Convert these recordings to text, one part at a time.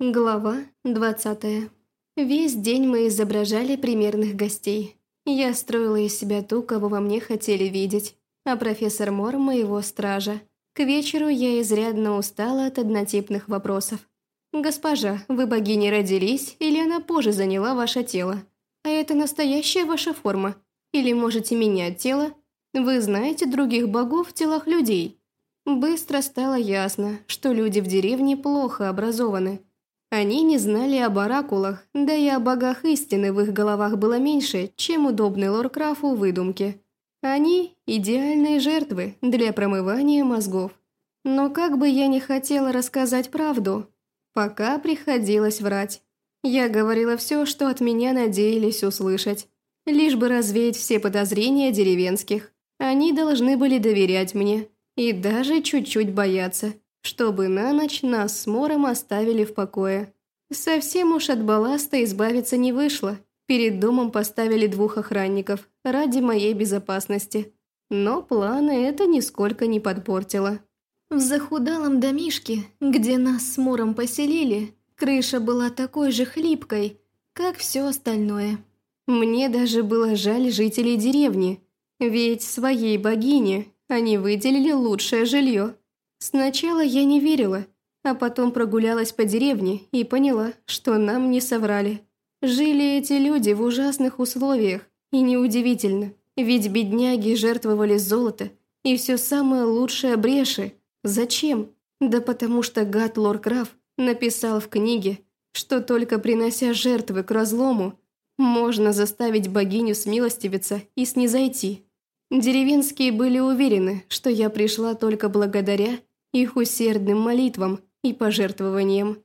Глава 20. Весь день мы изображали примерных гостей. Я строила из себя ту, кого во мне хотели видеть, а профессор Мор – моего стража. К вечеру я изрядно устала от однотипных вопросов. «Госпожа, вы богини родились, или она позже заняла ваше тело? А это настоящая ваша форма? Или можете менять тело? Вы знаете других богов в телах людей?» Быстро стало ясно, что люди в деревне плохо образованы – они не знали об оракулах, да и о богах истины в их головах было меньше, чем удобны Лоркрафу выдумки. Они – идеальные жертвы для промывания мозгов. Но как бы я ни хотела рассказать правду, пока приходилось врать. Я говорила все, что от меня надеялись услышать. Лишь бы развеять все подозрения деревенских. Они должны были доверять мне и даже чуть-чуть бояться чтобы на ночь нас с Мором оставили в покое. Совсем уж от балласта избавиться не вышло. Перед домом поставили двух охранников ради моей безопасности. Но планы это нисколько не подпортило. В захудалом домишке, где нас с Мором поселили, крыша была такой же хлипкой, как все остальное. Мне даже было жаль жителей деревни, ведь своей богине они выделили лучшее жилье. Сначала я не верила, а потом прогулялась по деревне и поняла, что нам не соврали. Жили эти люди в ужасных условиях, и неудивительно, ведь бедняги жертвовали золото и все самое лучшее бреши. Зачем? Да потому что гад Лоркраф написал в книге, что только принося жертвы к разлому, можно заставить богиню смилостивиться и снизойти. Деревенские были уверены, что я пришла только благодаря их усердным молитвам и пожертвованиям.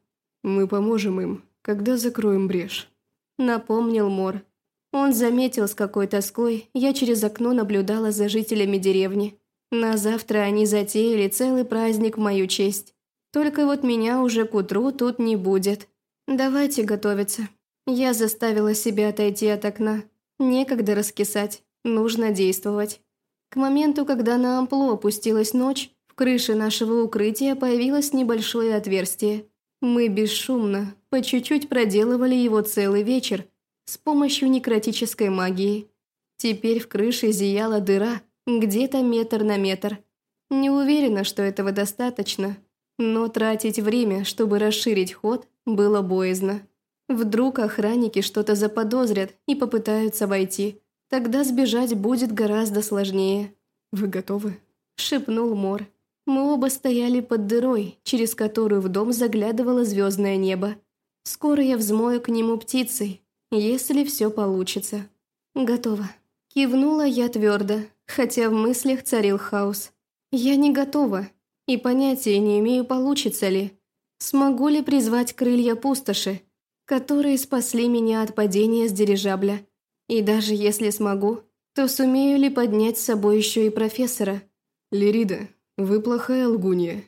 «Мы поможем им, когда закроем брешь», — напомнил Мор. Он заметил, с какой тоской я через окно наблюдала за жителями деревни. На завтра они затеяли целый праздник в мою честь. Только вот меня уже к утру тут не будет. Давайте готовиться. Я заставила себя отойти от окна. Некогда раскисать, нужно действовать. К моменту, когда на ампло опустилась ночь, в крыше нашего укрытия появилось небольшое отверстие. Мы бесшумно, по чуть-чуть проделывали его целый вечер с помощью некротической магии. Теперь в крыше зияла дыра, где-то метр на метр. Не уверена, что этого достаточно, но тратить время, чтобы расширить ход, было боязно. Вдруг охранники что-то заподозрят и попытаются войти. Тогда сбежать будет гораздо сложнее. «Вы готовы?» – шепнул Мор. Мы оба стояли под дырой, через которую в дом заглядывало звездное небо. Скоро я взмою к нему птицей, если все получится. Готово. Кивнула я твердо, хотя в мыслях царил хаос. Я не готова, и понятия не имею, получится ли. Смогу ли призвать крылья пустоши, которые спасли меня от падения с дирижабля? И даже если смогу, то сумею ли поднять с собой еще и профессора? Лирида, вы плохая лгунья.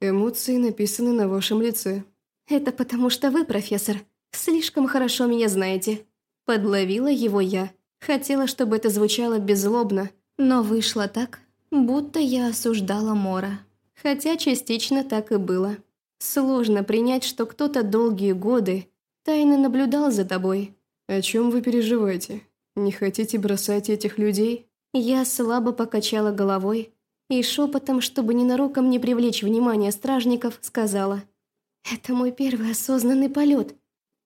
Эмоции написаны на вашем лице. Это потому что вы, профессор, слишком хорошо меня знаете. Подловила его я. Хотела, чтобы это звучало беззлобно, но вышло так, будто я осуждала Мора. Хотя частично так и было. Сложно принять, что кто-то долгие годы тайно наблюдал за тобой. О чем вы переживаете? Не хотите бросать этих людей? Я слабо покачала головой, и шепотом, чтобы ненароком не привлечь внимание стражников, сказала. «Это мой первый осознанный полет.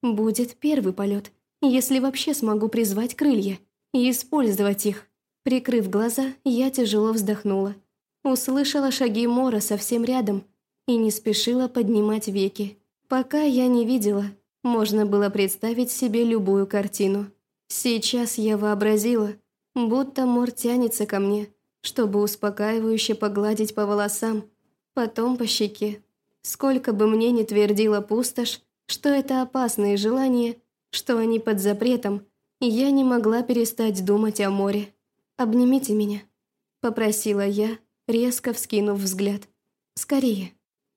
Будет первый полет, если вообще смогу призвать крылья и использовать их». Прикрыв глаза, я тяжело вздохнула. Услышала шаги Мора совсем рядом и не спешила поднимать веки. Пока я не видела, можно было представить себе любую картину. Сейчас я вообразила, будто Мор тянется ко мне – чтобы успокаивающе погладить по волосам, потом по щеке. Сколько бы мне ни твердила пустошь, что это опасные желания, что они под запретом, я не могла перестать думать о море. «Обнимите меня», — попросила я, резко вскинув взгляд. «Скорее».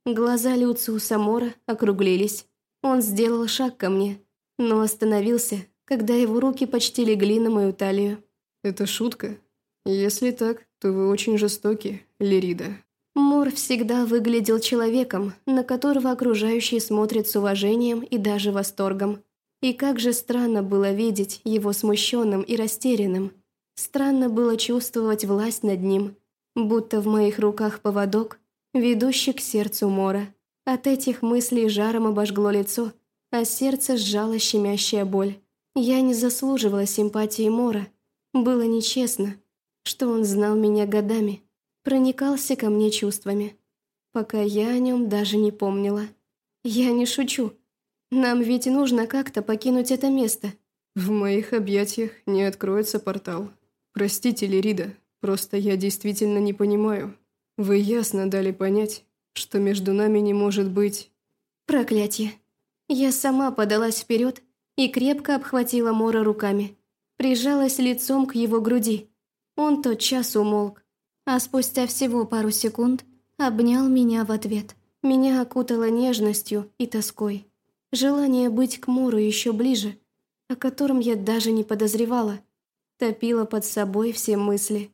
Глаза Люциуса Мора округлились. Он сделал шаг ко мне, но остановился, когда его руки почти легли на мою талию. «Это шутка? Если так, то вы очень жестоки, Лирида». Мор всегда выглядел человеком, на которого окружающие смотрят с уважением и даже восторгом. И как же странно было видеть его смущенным и растерянным. Странно было чувствовать власть над ним, будто в моих руках поводок, ведущий к сердцу Мора. От этих мыслей жаром обожгло лицо, а сердце сжало щемящая боль. Я не заслуживала симпатии Мора. Было нечестно, что он знал меня годами проникался ко мне чувствами, пока я о нем даже не помнила. Я не шучу. Нам ведь нужно как-то покинуть это место. В моих объятиях не откроется портал. Простите, Лирида, просто я действительно не понимаю. Вы ясно дали понять, что между нами не может быть... Проклятие. Я сама подалась вперед и крепко обхватила Мора руками. Прижалась лицом к его груди. Он тотчас умолк а спустя всего пару секунд обнял меня в ответ. Меня окутало нежностью и тоской. Желание быть к Муру еще ближе, о котором я даже не подозревала, топило под собой все мысли.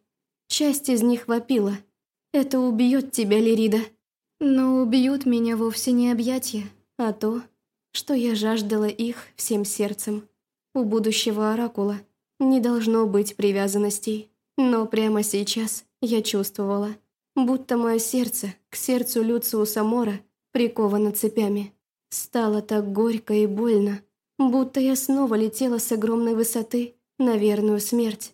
Часть из них вопила. «Это убьет тебя, Лирида». Но убьют меня вовсе не объятия, а то, что я жаждала их всем сердцем. У будущего оракула не должно быть привязанностей. Но прямо сейчас я чувствовала, будто мое сердце к сердцу Люциуса Мора приковано цепями. Стало так горько и больно, будто я снова летела с огромной высоты на верную смерть.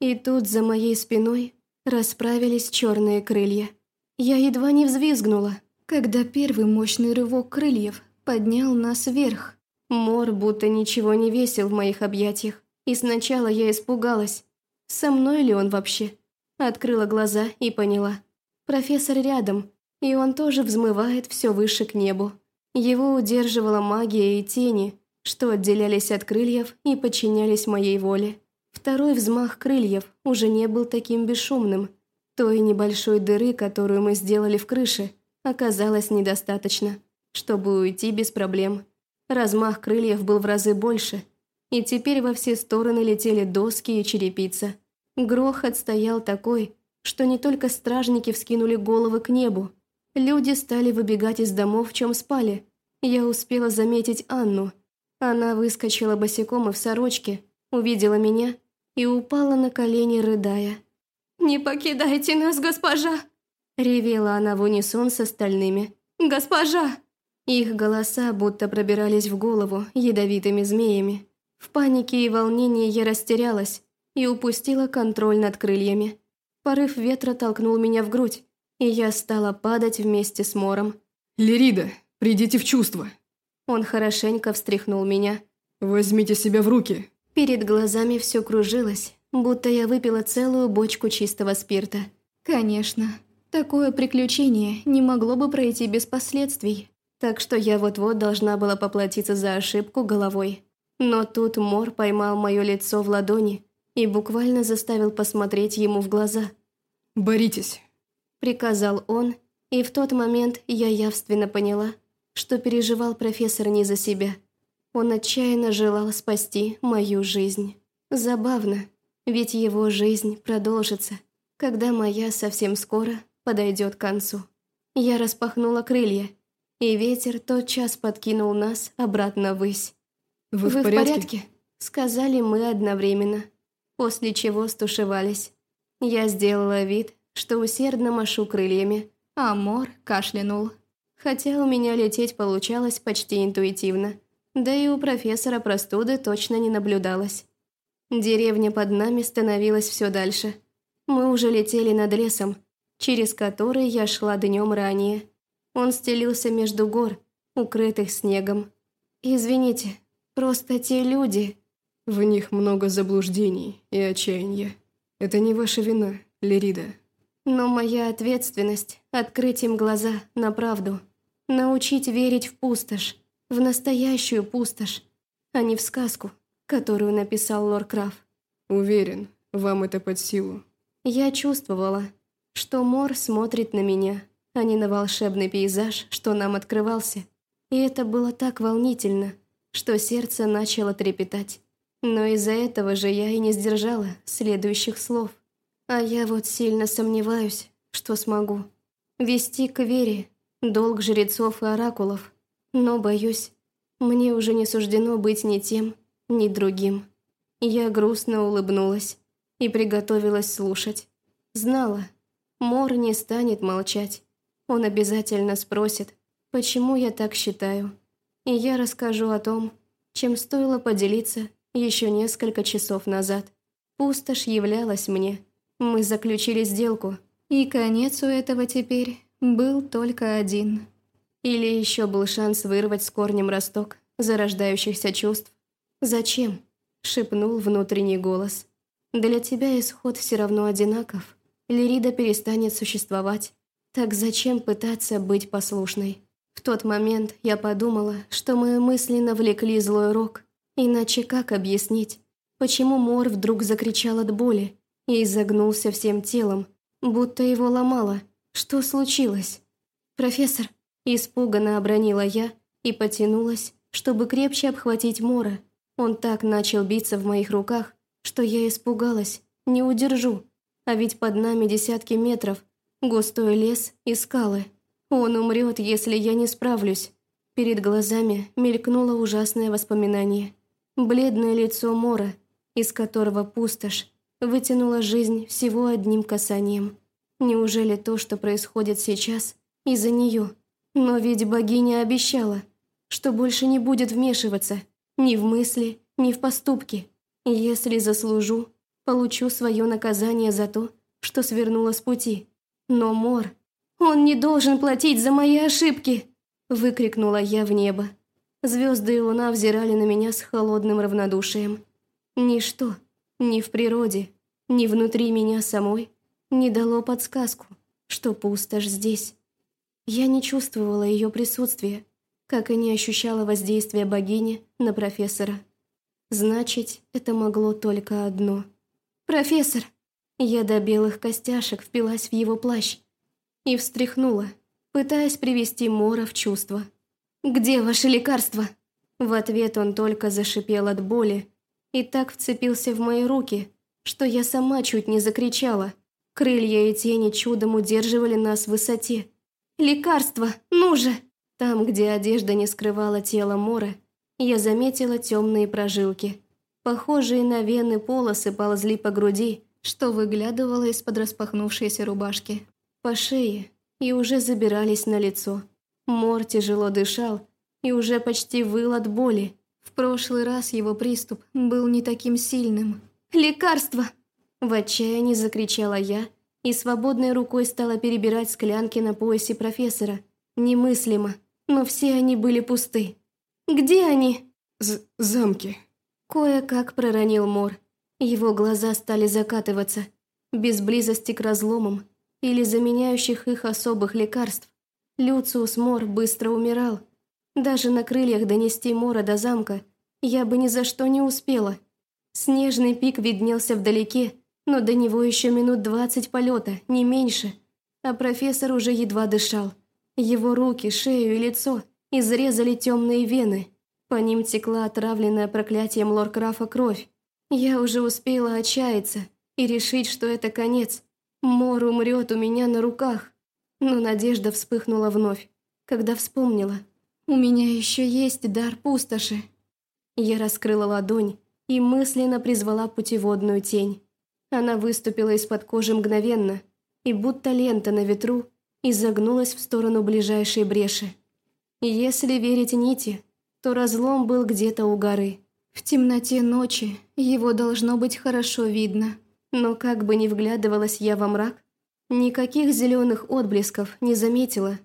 И тут за моей спиной расправились черные крылья. Я едва не взвизгнула, когда первый мощный рывок крыльев поднял нас вверх. Мор будто ничего не весил в моих объятиях, и сначала я испугалась, со мной ли он вообще. Открыла глаза и поняла. Профессор рядом, и он тоже взмывает все выше к небу. Его удерживала магия и тени, что отделялись от крыльев и подчинялись моей воле. Второй взмах крыльев уже не был таким бесшумным. Той небольшой дыры, которую мы сделали в крыше, оказалось недостаточно, чтобы уйти без проблем. Размах крыльев был в разы больше, и теперь во все стороны летели доски и черепица. Грохот стоял такой, что не только стражники вскинули головы к небу. Люди стали выбегать из домов, в чем спали. Я успела заметить Анну. Она выскочила босиком и в сорочке, увидела меня и упала на колени, рыдая. «Не покидайте нас, госпожа!» Ревела она в унисон с остальными. «Госпожа!» Их голоса будто пробирались в голову ядовитыми змеями. В панике и волнении я растерялась, и упустила контроль над крыльями. Порыв ветра толкнул меня в грудь, и я стала падать вместе с Мором. «Лирида, придите в чувство!» Он хорошенько встряхнул меня. «Возьмите себя в руки!» Перед глазами все кружилось, будто я выпила целую бочку чистого спирта. Конечно, такое приключение не могло бы пройти без последствий, так что я вот-вот должна была поплатиться за ошибку головой. Но тут Мор поймал мое лицо в ладони и буквально заставил посмотреть ему в глаза. «Боритесь», — приказал он, и в тот момент я явственно поняла, что переживал профессор не за себя. Он отчаянно желал спасти мою жизнь. Забавно, ведь его жизнь продолжится, когда моя совсем скоро подойдет к концу. Я распахнула крылья, и ветер тотчас подкинул нас обратно ввысь. «Вы, в, Вы порядке? в порядке?» — сказали мы одновременно после чего стушевались. Я сделала вид, что усердно машу крыльями, а Мор кашлянул. Хотя у меня лететь получалось почти интуитивно, да и у профессора простуды точно не наблюдалось. Деревня под нами становилась все дальше. Мы уже летели над лесом, через который я шла днем ранее. Он стелился между гор, укрытых снегом. «Извините, просто те люди...» В них много заблуждений и отчаяния. Это не ваша вина, Лерида. Но моя ответственность – открыть им глаза на правду. Научить верить в пустошь, в настоящую пустошь, а не в сказку, которую написал Лор Краф. Уверен, вам это под силу. Я чувствовала, что Мор смотрит на меня, а не на волшебный пейзаж, что нам открывался. И это было так волнительно, что сердце начало трепетать. Но из-за этого же я и не сдержала следующих слов. А я вот сильно сомневаюсь, что смогу. вести к вере, долг жрецов и оракулов. Но, боюсь, мне уже не суждено быть ни тем, ни другим. Я грустно улыбнулась и приготовилась слушать. Знала, Мор не станет молчать. Он обязательно спросит, почему я так считаю. И я расскажу о том, чем стоило поделиться еще несколько часов назад. Пустошь являлась мне. Мы заключили сделку, и конец у этого теперь был только один. Или еще был шанс вырвать с корнем росток зарождающихся чувств. «Зачем?» – шепнул внутренний голос. «Для тебя исход все равно одинаков. Лирида перестанет существовать. Так зачем пытаться быть послушной?» В тот момент я подумала, что мы мысленно влекли злой рок. Иначе как объяснить, почему Мор вдруг закричал от боли и изогнулся всем телом, будто его ломало? Что случилось? «Профессор!» – испуганно обронила я и потянулась, чтобы крепче обхватить Мора. Он так начал биться в моих руках, что я испугалась, не удержу. А ведь под нами десятки метров, густой лес и скалы. Он умрет, если я не справлюсь. Перед глазами мелькнуло ужасное воспоминание. Бледное лицо Мора, из которого пустошь, вытянула жизнь всего одним касанием. Неужели то, что происходит сейчас, из-за нее? Но ведь богиня обещала, что больше не будет вмешиваться ни в мысли, ни в поступки. Если заслужу, получу свое наказание за то, что свернула с пути. Но Мор, он не должен платить за мои ошибки!» Выкрикнула я в небо. Звезды и луна взирали на меня с холодным равнодушием. Ничто, ни в природе, ни внутри меня самой, не дало подсказку, что пустошь здесь. Я не чувствовала ее присутствия, как и не ощущала воздействия богини на профессора. Значит, это могло только одно. «Профессор!» Я до белых костяшек впилась в его плащ, и встряхнула, пытаясь привести Мора в чувство. «Где ваше лекарство?» В ответ он только зашипел от боли и так вцепился в мои руки, что я сама чуть не закричала. Крылья и тени чудом удерживали нас в высоте. «Лекарство! Ну же!» Там, где одежда не скрывала тело Мора, я заметила темные прожилки. Похожие на вены полосы ползли по груди, что выглядывало из-под распахнувшейся рубашки по шее и уже забирались на лицо. Мор тяжело дышал и уже почти выл от боли. В прошлый раз его приступ был не таким сильным. «Лекарство!» В отчаянии закричала я и свободной рукой стала перебирать склянки на поясе профессора. Немыслимо, но все они были пусты. «Где они?» З «Замки». Кое-как проронил Мор. Его глаза стали закатываться. Без близости к разломам или заменяющих их особых лекарств. Люциус Мор быстро умирал. Даже на крыльях донести Мора до замка я бы ни за что не успела. Снежный пик виднелся вдалеке, но до него еще минут двадцать полета, не меньше. А профессор уже едва дышал. Его руки, шею и лицо изрезали темные вены. По ним текла отравленная проклятием Лоркрафа кровь. Я уже успела отчаяться и решить, что это конец. Мор умрет у меня на руках. Но надежда вспыхнула вновь, когда вспомнила. У меня еще есть дар пустоши. Я раскрыла ладонь и мысленно призвала путеводную тень. Она выступила из-под кожи мгновенно, и будто лента на ветру изогнулась в сторону ближайшей бреши. Если верить нити, то разлом был где-то у горы. В темноте ночи его должно быть хорошо видно. Но как бы ни вглядывалась я во мрак, никаких зеленых отблесков не заметила.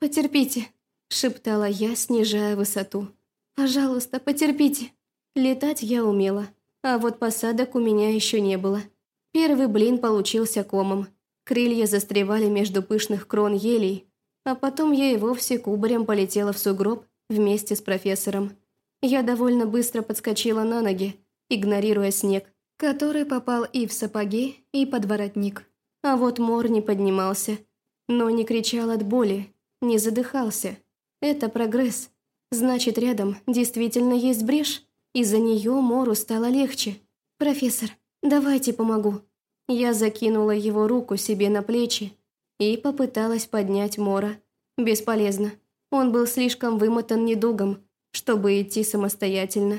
«Потерпите», – шептала я, снижая высоту. «Пожалуйста, потерпите». Летать я умела, а вот посадок у меня еще не было. Первый блин получился комом. Крылья застревали между пышных крон елей, а потом я и вовсе кубарем полетела в сугроб вместе с профессором. Я довольно быстро подскочила на ноги, игнорируя снег, который попал и в сапоги, и под воротник. А вот Мор не поднимался, но не кричал от боли, не задыхался. Это прогресс. Значит, рядом действительно есть брешь, и за нее Мору стало легче. «Профессор, давайте помогу». Я закинула его руку себе на плечи и попыталась поднять Мора. Бесполезно. Он был слишком вымотан недугом, чтобы идти самостоятельно,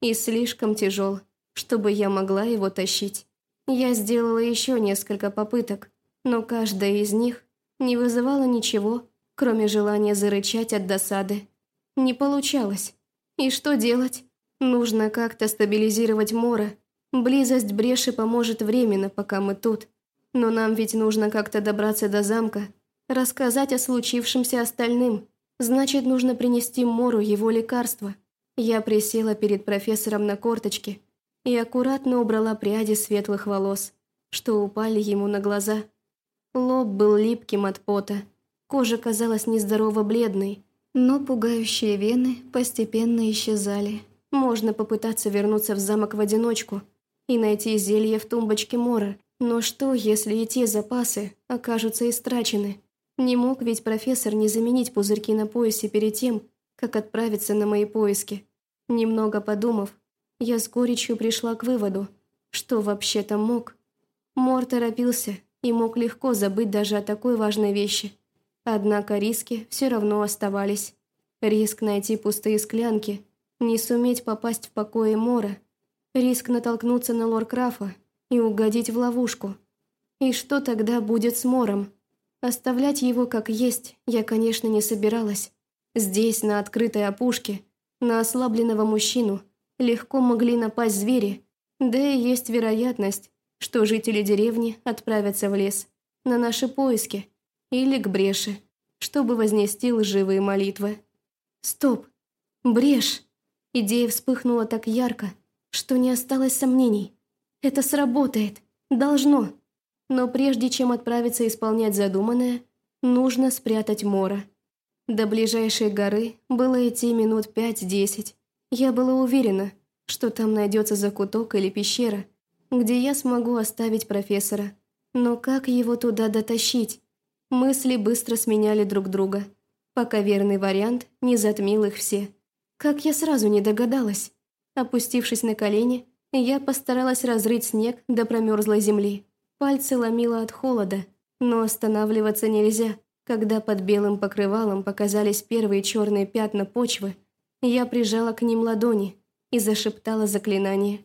и слишком тяжел, чтобы я могла его тащить. Я сделала еще несколько попыток, но каждая из них не вызывала ничего, кроме желания зарычать от досады. Не получалось. И что делать? Нужно как-то стабилизировать Мора. Близость бреши поможет временно, пока мы тут. Но нам ведь нужно как-то добраться до замка, рассказать о случившемся остальным. Значит, нужно принести Мору его лекарство. Я присела перед профессором на корточке и аккуратно убрала пряди светлых волос, что упали ему на глаза. Лоб был липким от пота, кожа казалась нездорово бледной, но пугающие вены постепенно исчезали. Можно попытаться вернуться в замок в одиночку и найти зелье в тумбочке Мора. Но что, если и те запасы окажутся истрачены? Не мог ведь профессор не заменить пузырьки на поясе перед тем, как отправиться на мои поиски. Немного подумав, я с горечью пришла к выводу, что вообще-то мог. Мор торопился и мог легко забыть даже о такой важной вещи. Однако риски все равно оставались. Риск найти пустые склянки, не суметь попасть в покое Мора, риск натолкнуться на Лоркрафа и угодить в ловушку. И что тогда будет с Мором? Оставлять его как есть я, конечно, не собиралась. Здесь, на открытой опушке, на ослабленного мужчину, легко могли напасть звери, да и есть вероятность, что жители деревни отправятся в лес на наши поиски или к бреши, чтобы вознести лживые молитвы. Стоп! Брешь! Идея вспыхнула так ярко, что не осталось сомнений. Это сработает. Должно. Но прежде чем отправиться исполнять задуманное, нужно спрятать Мора. До ближайшей горы было идти минут пять-десять. Я была уверена, что там найдется закуток или пещера, где я смогу оставить профессора. Но как его туда дотащить? Мысли быстро сменяли друг друга, пока верный вариант не затмил их все. Как я сразу не догадалась. Опустившись на колени, я постаралась разрыть снег до промерзлой земли. Пальцы ломило от холода, но останавливаться нельзя. Когда под белым покрывалом показались первые черные пятна почвы, я прижала к ним ладони и зашептала заклинание.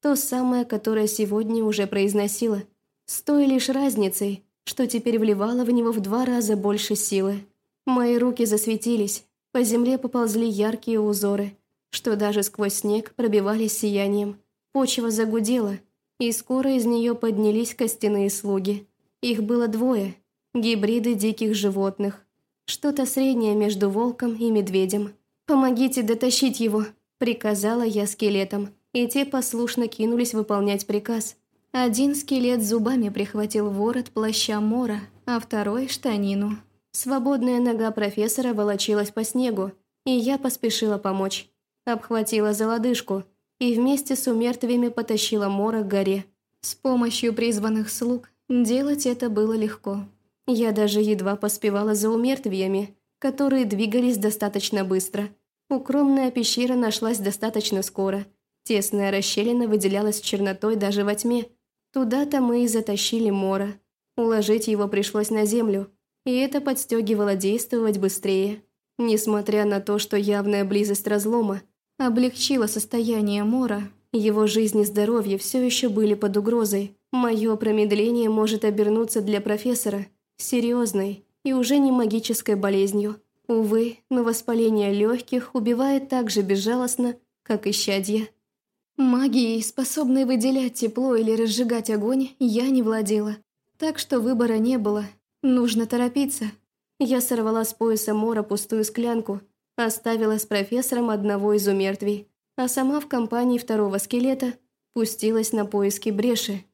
То самое, которое сегодня уже произносила, с той лишь разницей, что теперь вливало в него в два раза больше силы. Мои руки засветились, по земле поползли яркие узоры, что даже сквозь снег пробивались сиянием. Почва загудела, и скоро из нее поднялись костяные слуги. Их было двое, гибриды диких животных. Что-то среднее между волком и медведем. «Помогите дотащить его», – приказала я скелетам, и те послушно кинулись выполнять приказ. Один скелет зубами прихватил ворот плаща Мора, а второй – штанину. Свободная нога профессора волочилась по снегу, и я поспешила помочь. Обхватила за лодыжку – и вместе с умертвиями потащила Мора к горе. С помощью призванных слуг делать это было легко. Я даже едва поспевала за умертвиями, которые двигались достаточно быстро. Укромная пещера нашлась достаточно скоро. Тесная расщелина выделялась чернотой даже во тьме. Туда-то мы и затащили Мора. Уложить его пришлось на землю, и это подстегивало действовать быстрее. Несмотря на то, что явная близость разлома облегчило состояние Мора. Его жизнь и здоровье все еще были под угрозой. Мое промедление может обернуться для профессора серьезной и уже не магической болезнью. Увы, но воспаление легких убивает так же безжалостно, как и щадье. Магией, способной выделять тепло или разжигать огонь, я не владела. Так что выбора не было. Нужно торопиться. Я сорвала с пояса Мора пустую склянку Оставила с профессором одного из умертвий, а сама в компании второго скелета пустилась на поиски бреши.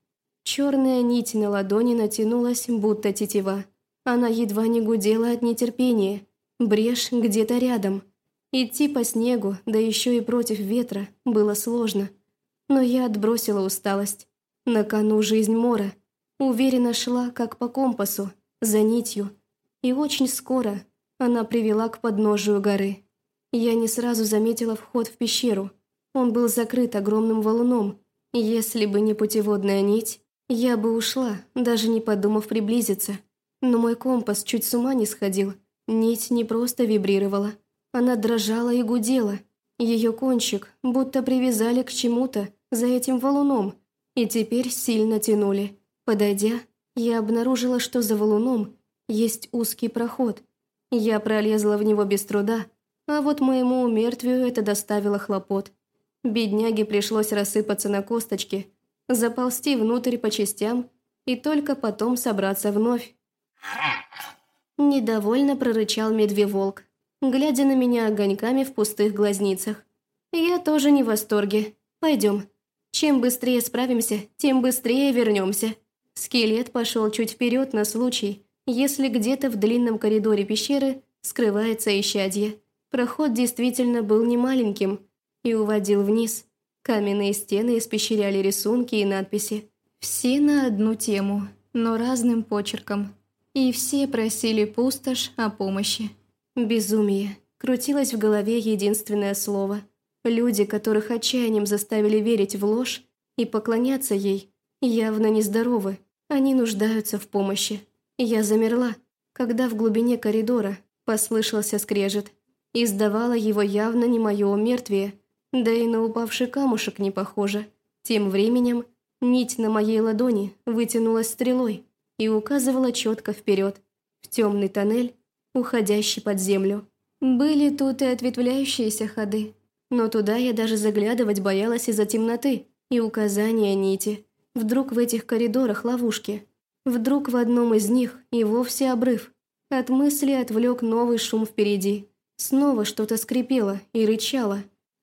Черная нить на ладони натянулась, будто тетива. Она едва не гудела от нетерпения. Брешь где-то рядом. Идти по снегу, да еще и против ветра, было сложно. Но я отбросила усталость. На кону жизнь Мора. Уверенно шла, как по компасу, за нитью. И очень скоро она привела к подножию горы. Я не сразу заметила вход в пещеру. Он был закрыт огромным валуном. Если бы не путеводная нить, я бы ушла, даже не подумав приблизиться. Но мой компас чуть с ума не сходил. Нить не просто вибрировала. Она дрожала и гудела. Ее кончик будто привязали к чему-то за этим валуном и теперь сильно тянули. Подойдя, я обнаружила, что за валуном есть узкий проход. Я пролезла в него без труда, а вот моему умертвию это доставило хлопот. Бедняге пришлось рассыпаться на косточки, заползти внутрь по частям и только потом собраться вновь. Недовольно прорычал медвеволк, глядя на меня огоньками в пустых глазницах. Я тоже не в восторге. Пойдем. Чем быстрее справимся, тем быстрее вернемся. Скелет пошел чуть вперед на случай, если где-то в длинном коридоре пещеры скрывается исчадье. Проход действительно был немаленьким и уводил вниз. Каменные стены испещряли рисунки и надписи. Все на одну тему, но разным почерком. И все просили пустошь о помощи. Безумие. Крутилось в голове единственное слово. Люди, которых отчаянием заставили верить в ложь и поклоняться ей, явно нездоровы. Они нуждаются в помощи. Я замерла, когда в глубине коридора послышался скрежет. Издавало его явно не мое умертвие, да и на упавший камушек не похоже. Тем временем нить на моей ладони вытянулась стрелой и указывала четко вперед, в темный тоннель, уходящий под землю. Были тут и ответвляющиеся ходы, но туда я даже заглядывать боялась из-за темноты и указания нити. Вдруг в этих коридорах ловушки. Вдруг в одном из них и вовсе обрыв. От мысли отвлек новый шум впереди. Снова что-то скрипело и рычало,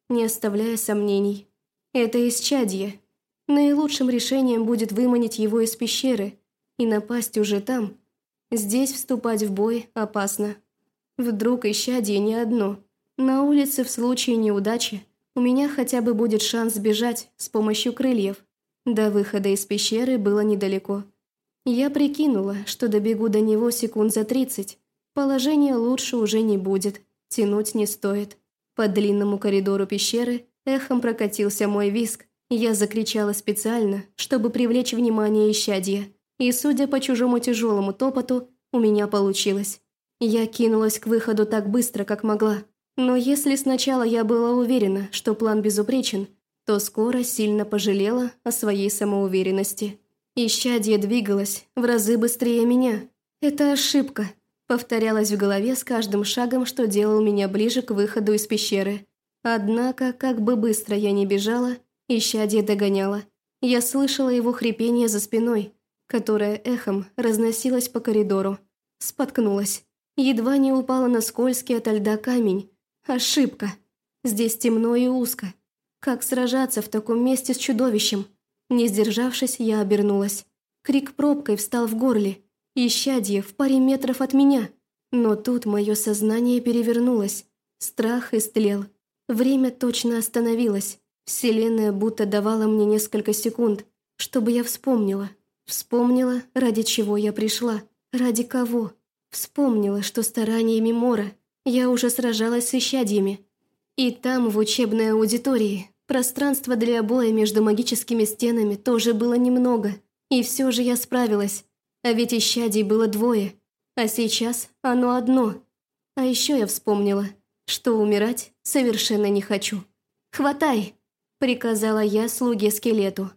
не оставляя сомнений. Это исчадье. Наилучшим решением будет выманить его из пещеры и напасть уже там. Здесь вступать в бой опасно. Вдруг исчадье не одно. На улице в случае неудачи у меня хотя бы будет шанс сбежать с помощью крыльев. До выхода из пещеры было недалеко. Я прикинула, что добегу до него секунд за тридцать. Положение лучше уже не будет, тянуть не стоит. По длинному коридору пещеры эхом прокатился мой виск. Я закричала специально, чтобы привлечь внимание исчадья. И, судя по чужому тяжелому топоту, у меня получилось. Я кинулась к выходу так быстро, как могла. Но если сначала я была уверена, что план безупречен, то скоро сильно пожалела о своей самоуверенности. Исчадье двигалось в разы быстрее меня. Это ошибка, повторялась в голове с каждым шагом, что делал меня ближе к выходу из пещеры. Однако, как бы быстро я ни бежала, исчадье догоняло. Я слышала его хрипение за спиной, которое эхом разносилось по коридору. Споткнулась. Едва не упала на скользкий ото льда камень. Ошибка. Здесь темно и узко. Как сражаться в таком месте с чудовищем? Не сдержавшись, я обернулась. Крик пробкой встал в горле. Исчадье в паре метров от меня. Но тут мое сознание перевернулось. Страх истлел. Время точно остановилось. Вселенная будто давала мне несколько секунд, чтобы я вспомнила. Вспомнила, ради чего я пришла. Ради кого. Вспомнила, что стараниями Мора я уже сражалась с исчадьями. И там, в учебной аудитории, пространства для боя между магическими стенами тоже было немного. И все же я справилась. А ведь исчадий было двое. А сейчас оно одно. А еще я вспомнила, что умирать совершенно не хочу. «Хватай!» – приказала я слуге-скелету.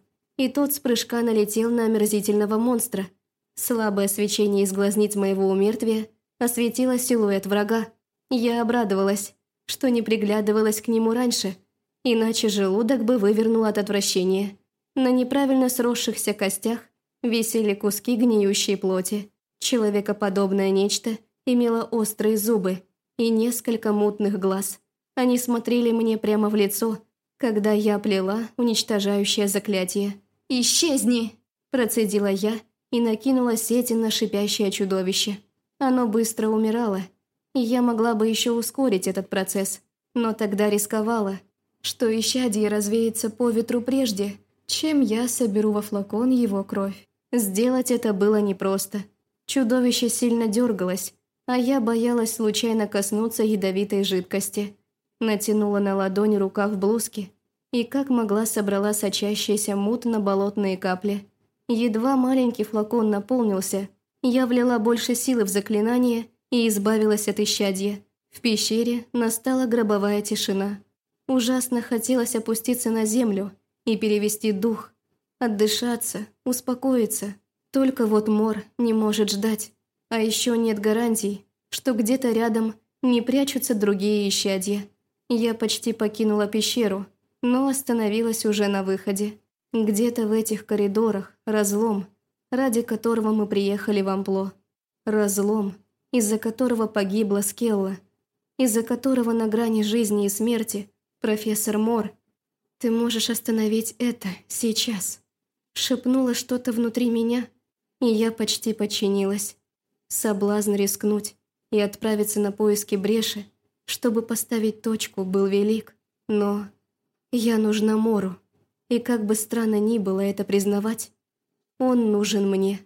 И тот с прыжка налетел на омерзительного монстра. Слабое свечение из глазниц моего умертвия осветило силуэт врага. Я обрадовалась что не приглядывалась к нему раньше, иначе желудок бы вывернул от отвращения. На неправильно сросшихся костях висели куски гниющей плоти. Человекоподобное нечто имело острые зубы и несколько мутных глаз. Они смотрели мне прямо в лицо, когда я плела уничтожающее заклятие. «Исчезни!» – процедила я и накинула сети на шипящее чудовище. Оно быстро умирало – я могла бы еще ускорить этот процесс, но тогда рисковала, что исчадие развеется по ветру прежде, чем я соберу во флакон его кровь. Сделать это было непросто. Чудовище сильно дергалось, а я боялась случайно коснуться ядовитой жидкости. Натянула на ладонь рукав блузки и как могла собрала сочащиеся мутно-болотные капли. Едва маленький флакон наполнился, Я влила больше силы в заклинание и избавилась от исчадья. В пещере настала гробовая тишина. Ужасно хотелось опуститься на землю и перевести дух, отдышаться, успокоиться. Только вот Мор не может ждать. А еще нет гарантий, что где-то рядом не прячутся другие исчадья. Я почти покинула пещеру, но остановилась уже на выходе. Где-то в этих коридорах разлом, ради которого мы приехали в Ампло. Разлом, из-за которого погибла Скелла, из-за которого на грани жизни и смерти профессор Мор. «Ты можешь остановить это сейчас», — шепнуло что-то внутри меня, и я почти подчинилась. Соблазн рискнуть и отправиться на поиски бреши, чтобы поставить точку, был велик, но я нужна Мору, и как бы странно ни было это признавать, он нужен мне.